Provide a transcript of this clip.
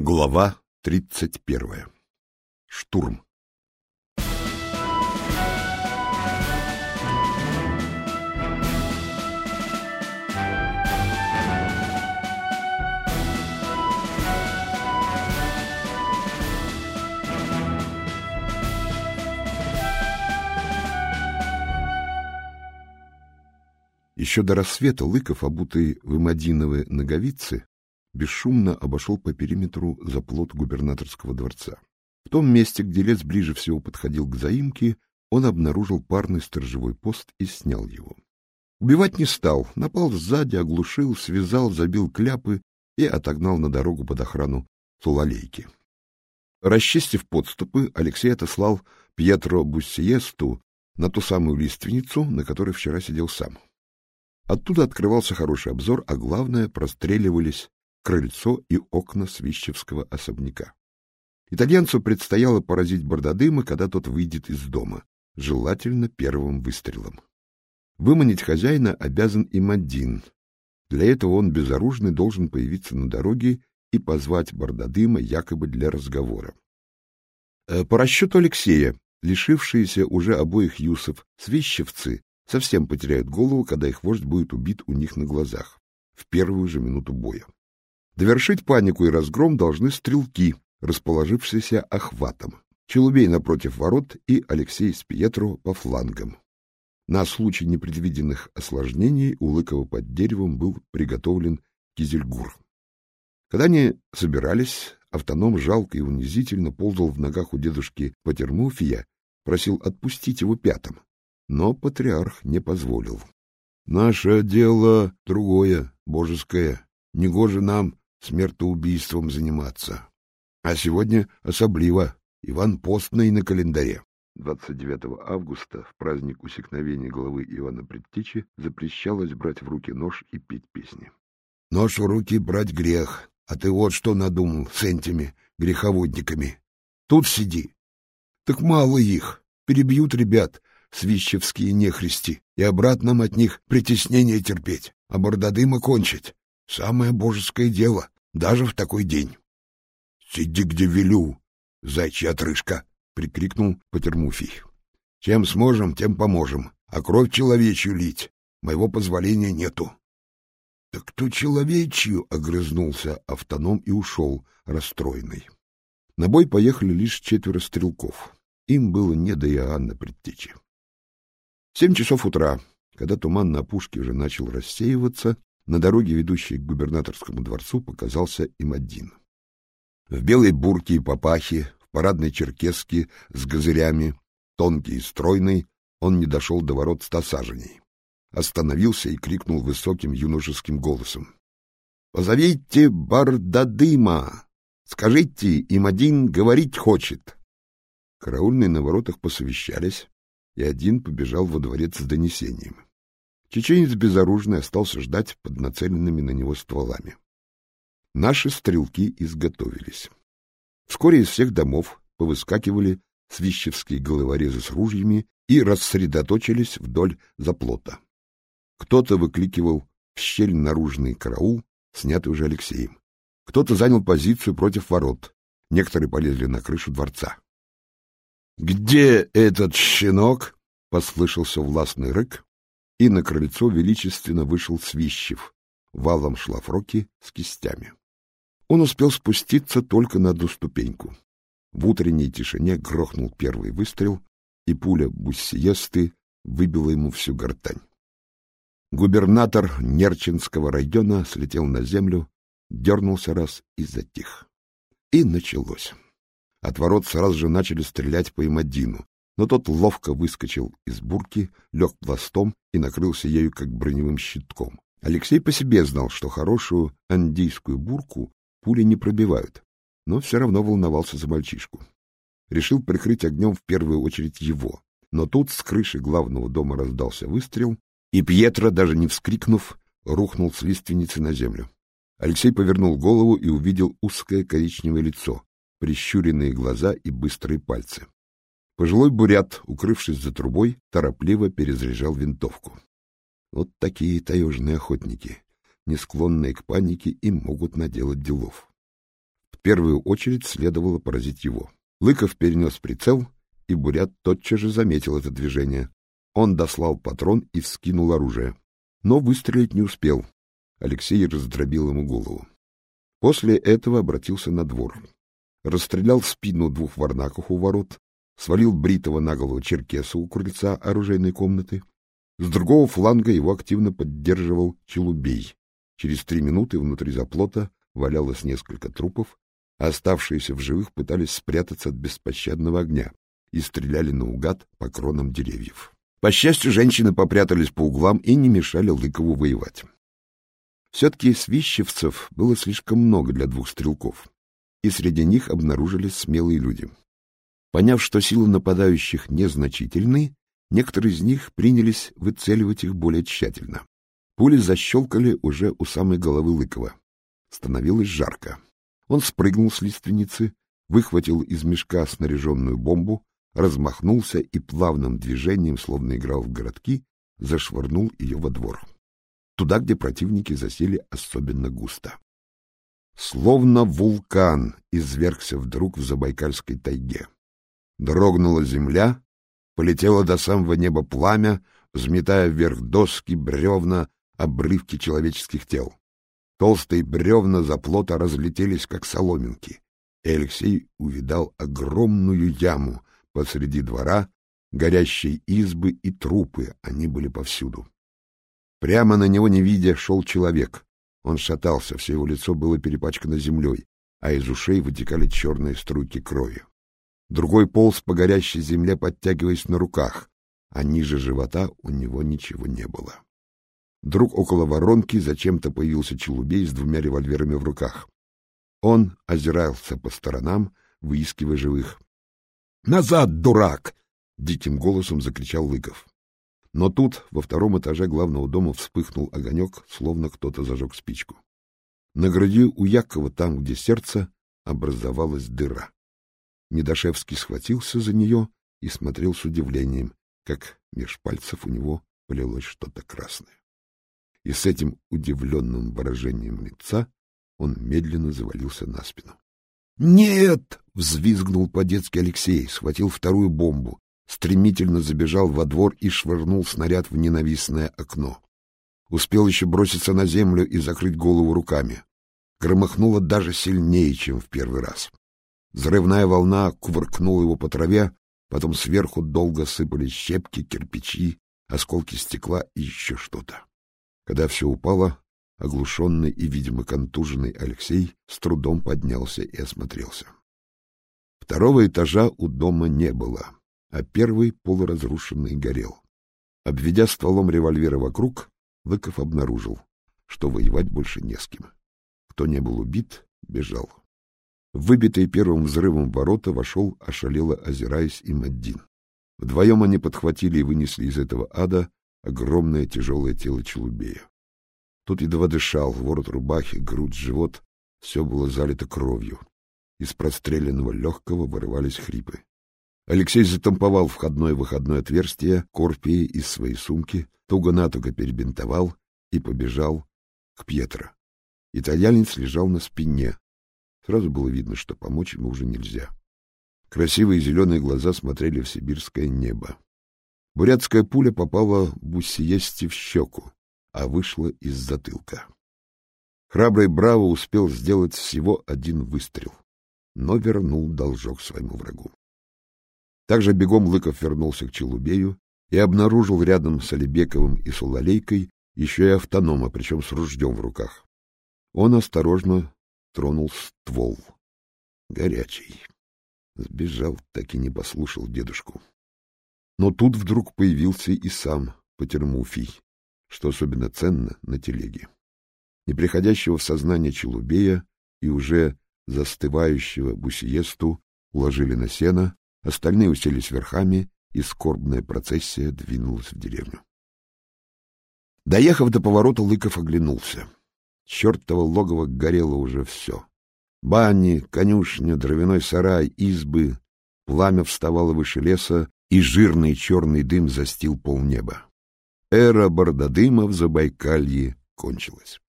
Глава тридцать первая. Штурм. Еще до рассвета Лыков, обутый в имадиновые ноговицы, бесшумно обошел по периметру заплот губернаторского дворца. В том месте, где лес ближе всего подходил к заимке, он обнаружил парный сторожевой пост и снял его. Убивать не стал, напал сзади, оглушил, связал, забил кляпы и отогнал на дорогу под охрану Сулалейки. Расчистив подступы, Алексей отослал Пьетро Буссиесту на ту самую лиственницу, на которой вчера сидел сам. Оттуда открывался хороший обзор, а главное, простреливались крыльцо и окна Свищевского особняка. Итальянцу предстояло поразить Бардадыма, когда тот выйдет из дома, желательно первым выстрелом. Выманить хозяина обязан им один. Для этого он безоружный должен появиться на дороге и позвать Бардадыма якобы для разговора. Э, по расчету Алексея, лишившиеся уже обоих юсов свищевцы совсем потеряют голову, когда их вождь будет убит у них на глазах, в первую же минуту боя. Довершить панику и разгром должны стрелки, расположившиеся охватом. Челубей напротив ворот и Алексей с Пьетро по флангам. На случай непредвиденных осложнений у Лыкова под деревом был приготовлен кизельгур. Когда они собирались, автоном жалко и унизительно ползал в ногах у дедушки Патермуфия, просил отпустить его пятым, но патриарх не позволил. — Наше дело другое, божеское. Негоже нам смертоубийством заниматься. А сегодня особливо Иван Постный на календаре. 29 августа, в праздник усекновения головы Ивана Предтечи, запрещалось брать в руки нож и петь песни. Нож в руки брать грех, а ты вот что надумал с этими греховодниками. Тут сиди. Так мало их, перебьют ребят, свищевские нехристи, и обратно от них притеснение терпеть, а бордодыма кончить. Самое божеское дело, даже в такой день. — Сиди, где велю, зайчья отрыжка! — прикрикнул Патермуфий. — Чем сможем, тем поможем, а кровь человечью лить моего позволения нету. — Так кто человечью? — огрызнулся автоном и ушел, расстроенный. На бой поехали лишь четверо стрелков. Им было не до Иоанна предтечи. Семь часов утра, когда туман на опушке уже начал рассеиваться, на дороге, ведущей к губернаторскому дворцу, показался им один. В белой бурке и папахе, в парадной черкеске с газырями, тонкий и стройный, он не дошел до ворот ста саженей. Остановился и крикнул высоким юношеским голосом. — Позовите Бардадыма! Скажите, им один говорить хочет! Караульные на воротах посовещались, и один побежал во дворец с донесением. Чеченец безоружный остался ждать под нацеленными на него стволами. Наши стрелки изготовились. Вскоре из всех домов повыскакивали свищевские головорезы с ружьями и рассредоточились вдоль заплота. Кто-то выкликивал в щель наружный караул, снятый уже Алексеем. Кто-то занял позицию против ворот. Некоторые полезли на крышу дворца. — Где этот щенок? — послышался властный рык, и на крыльцо величественно вышел Свищев, валом шлафроки с кистями. Он успел спуститься только на одну ступеньку. В утренней тишине грохнул первый выстрел, и пуля буссиесты выбила ему всю гортань. Губернатор Нерчинского района слетел на землю, дернулся раз и затих. И началось. От ворот сразу же начали стрелять по Имадину, но тот ловко выскочил из бурки, лег пластом и накрылся ею как броневым щитком. Алексей по себе знал, что хорошую андийскую бурку пули не пробивают, но все равно волновался за мальчишку. Решил прикрыть огнем в первую очередь его. Но тут с крыши главного дома раздался выстрел, и Пьетро, даже не вскрикнув, рухнул с лиственницы на землю. Алексей повернул голову и увидел узкое коричневое лицо, прищуренные глаза и быстрые пальцы. Пожилой бурят, укрывшись за трубой, торопливо перезаряжал винтовку. Вот такие таежные охотники, не склонные к панике и могут наделать делов. первую очередь следовало поразить его. Лыков перенес прицел, и Бурят тотчас же заметил это движение. Он дослал патрон и вскинул оружие. Но выстрелить не успел. Алексей раздробил ему голову. После этого обратился на двор. Расстрелял в спину двух варнаков у ворот, свалил бритого на голову черкеса у крыльца оружейной комнаты. С другого фланга его активно поддерживал Челубей. Через три минуты внутри заплота валялось несколько трупов, а оставшиеся в живых пытались спрятаться от беспощадного огня и стреляли наугад по кронам деревьев. По счастью, женщины попрятались по углам и не мешали Лыкову воевать. Все-таки свищевцев было слишком много для двух стрелков, и среди них обнаружились смелые люди. Поняв, что силы нападающих незначительны, некоторые из них принялись выцеливать их более тщательно. Пули защелкали уже у самой головы Лыкова. Становилось жарко. Он спрыгнул с лиственницы, выхватил из мешка снаряженную бомбу, размахнулся и плавным движением, словно играл в городки, зашвырнул ее во двор. Туда, где противники засели особенно густо. Словно вулкан извергся вдруг в Забайкальской тайге. Дрогнула земля, полетело до самого неба пламя, взметая вверх доски, бревна, обрывки человеческих тел. Толстые бревна заплота разлетелись, как соломинки, и Алексей увидал огромную яму посреди двора, горящие избы и трупы, они были повсюду. Прямо на него, не видя, шел человек. Он шатался, все его лицо было перепачкано землей, а из ушей вытекали черные струйки крови. Другой полз по горящей земле, подтягиваясь на руках, а ниже живота у него ничего не было. Вдруг около воронки зачем-то появился Челубей с двумя револьверами в руках. Он озирался по сторонам, выискивая живых. «Назад, дурак!» — диким голосом закричал Лыков. Но тут, во втором этаже главного дома, вспыхнул огонек, словно кто-то зажег спичку. На груди у Якова, там, где сердце, образовалась дыра. Недошевский схватился за нее и смотрел с удивлением, как меж пальцев у него полилось что-то красное и с этим удивленным выражением лица он медленно завалился на спину. «Нет!» — взвизгнул по-детски Алексей, схватил вторую бомбу, стремительно забежал во двор и швырнул снаряд в ненавистное окно. Успел еще броситься на землю и закрыть голову руками. Громыхнуло даже сильнее, чем в первый раз. Взрывная волна кувыркнула его по траве, потом сверху долго сыпались щепки, кирпичи, осколки стекла и еще что-то. Когда все упало, оглушенный и, видимо, контуженный Алексей с трудом поднялся и осмотрелся. Второго этажа у дома не было, а первый полуразрушенный горел. Обведя стволом револьвера вокруг, Лыков обнаружил, что воевать больше не с кем. Кто не был убит, бежал. В выбитые первым взрывом ворота вошел, ошалело озираясь, им один. Вдвоем они подхватили и вынесли из этого ада огромное тяжелое тело Челубея. Тот едва дышал, ворот рубахи, грудь, живот — все было залито кровью. Из простреленного легкого вырывались хрипы. Алексей затамповал входное и выходное отверстие корпии из своей сумки, туго-натуго перебинтовал и побежал к Пьетро. Итальянец лежал на спине. Сразу было видно, что помочь ему уже нельзя. Красивые зеленые глаза смотрели в сибирское небо. Бурятская пуля попала Буссиесте в щеку, а вышла из затылка. Храбрый Браво успел сделать всего один выстрел, но вернул должок своему врагу. Также бегом Лыков вернулся к Челубею и обнаружил рядом с Алибековым и Сулалейкой еще и автонома, причем с ружьем в руках. Он осторожно тронул ствол. Горячий. Сбежал, так и не послушал дедушку. Но тут вдруг появился и сам Патермуфий, что особенно ценно на телеге. Неприходящего в сознание Челубея и уже застывающего Бусиесту уложили на сено, остальные уселись верхами, и скорбная процессия двинулась в деревню. Доехав до поворота, Лыков оглянулся. Чертово логово горело уже все. Бани, конюшня, дровяной сарай, избы. Пламя вставало выше леса, и жирный черный дым застил полнеба. Эра Бардадыма в Забайкалье кончилась.